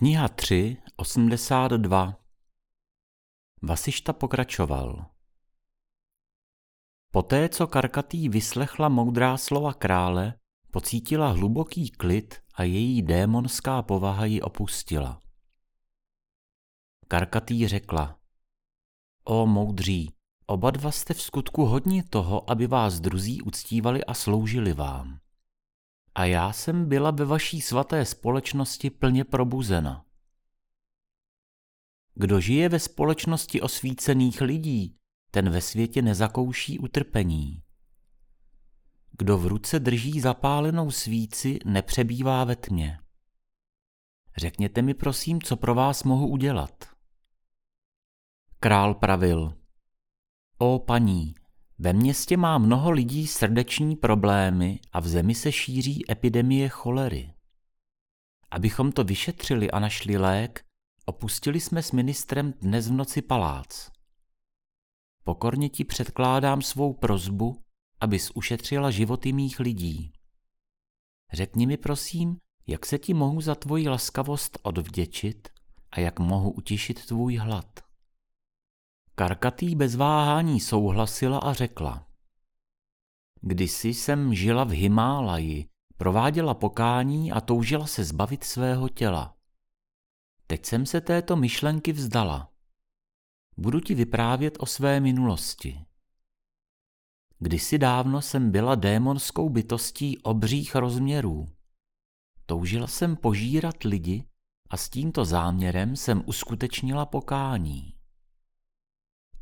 Kniha 3, 82 Vasišta pokračoval. Poté, co Karkatý vyslechla moudrá slova krále, pocítila hluboký klid a její démonská povaha ji opustila. Karkatý řekla, O moudří, oba dva jste v skutku hodně toho, aby vás druzí uctívali a sloužili vám a já jsem byla ve vaší svaté společnosti plně probuzena. Kdo žije ve společnosti osvícených lidí, ten ve světě nezakouší utrpení. Kdo v ruce drží zapálenou svíci, nepřebývá ve tmě. Řekněte mi prosím, co pro vás mohu udělat. Král pravil. O paní, ve městě má mnoho lidí srdeční problémy a v zemi se šíří epidemie cholery. Abychom to vyšetřili a našli lék, opustili jsme s ministrem dnes v noci palác. Pokorně ti předkládám svou prozbu, abys ušetřila životy mých lidí. Řekni mi prosím, jak se ti mohu za tvoji laskavost odvděčit a jak mohu utišit tvůj hlad. Karkatý bez váhání souhlasila a řekla. Kdysi jsem žila v Himálaji, prováděla pokání a toužila se zbavit svého těla. Teď jsem se této myšlenky vzdala. Budu ti vyprávět o své minulosti. Kdysi dávno jsem byla démonskou bytostí obřích rozměrů. Toužila jsem požírat lidi a s tímto záměrem jsem uskutečnila pokání.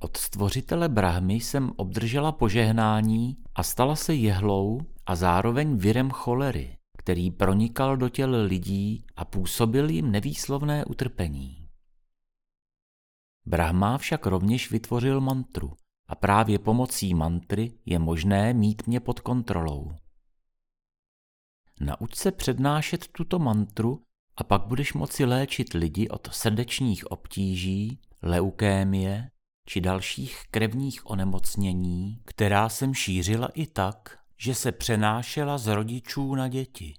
Od stvořitele Brahmy jsem obdržela požehnání a stala se jehlou a zároveň virem cholery, který pronikal do těl lidí a působil jim nevýslovné utrpení. Brahma však rovněž vytvořil mantru a právě pomocí mantry je možné mít mě pod kontrolou. Nauč se přednášet tuto mantru a pak budeš moci léčit lidi od srdečních obtíží, leukémie, či dalších krevních onemocnění, která jsem šířila i tak, že se přenášela z rodičů na děti.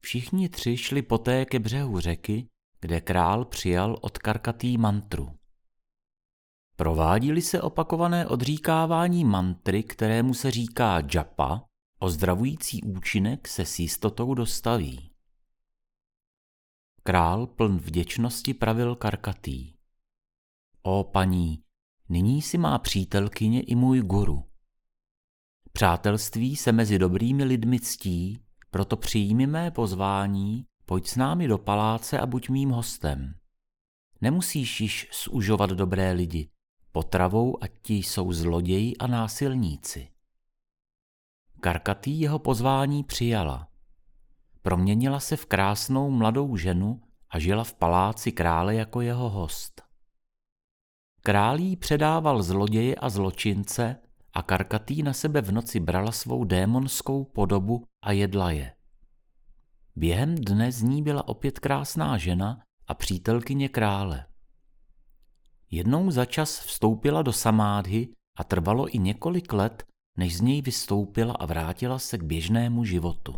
Všichni tři šli poté ke břehu řeky, kde král přijal od karkatý mantru. Provádili se opakované odříkávání mantry, kterému se říká džapa, ozdravující účinek se s jistotou dostaví. Král pln vděčnosti pravil karkatý. O paní, nyní si má přítelkyně i můj guru. Přátelství se mezi dobrými lidmi ctí, proto přijmi mé pozvání, pojď s námi do paláce a buď mým hostem. Nemusíš již zužovat dobré lidi, potravou ať ti jsou zloději a násilníci. Karkatý jeho pozvání přijala. Proměnila se v krásnou mladou ženu a žila v paláci krále jako jeho host. Králí předával zloděje a zločince a Karkatý na sebe v noci brala svou démonskou podobu a jedla je. Během dne z ní byla opět krásná žena a přítelkyně krále. Jednou za čas vstoupila do samádhy a trvalo i několik let, než z něj vystoupila a vrátila se k běžnému životu.